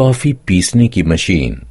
Coffee पीसने की machine.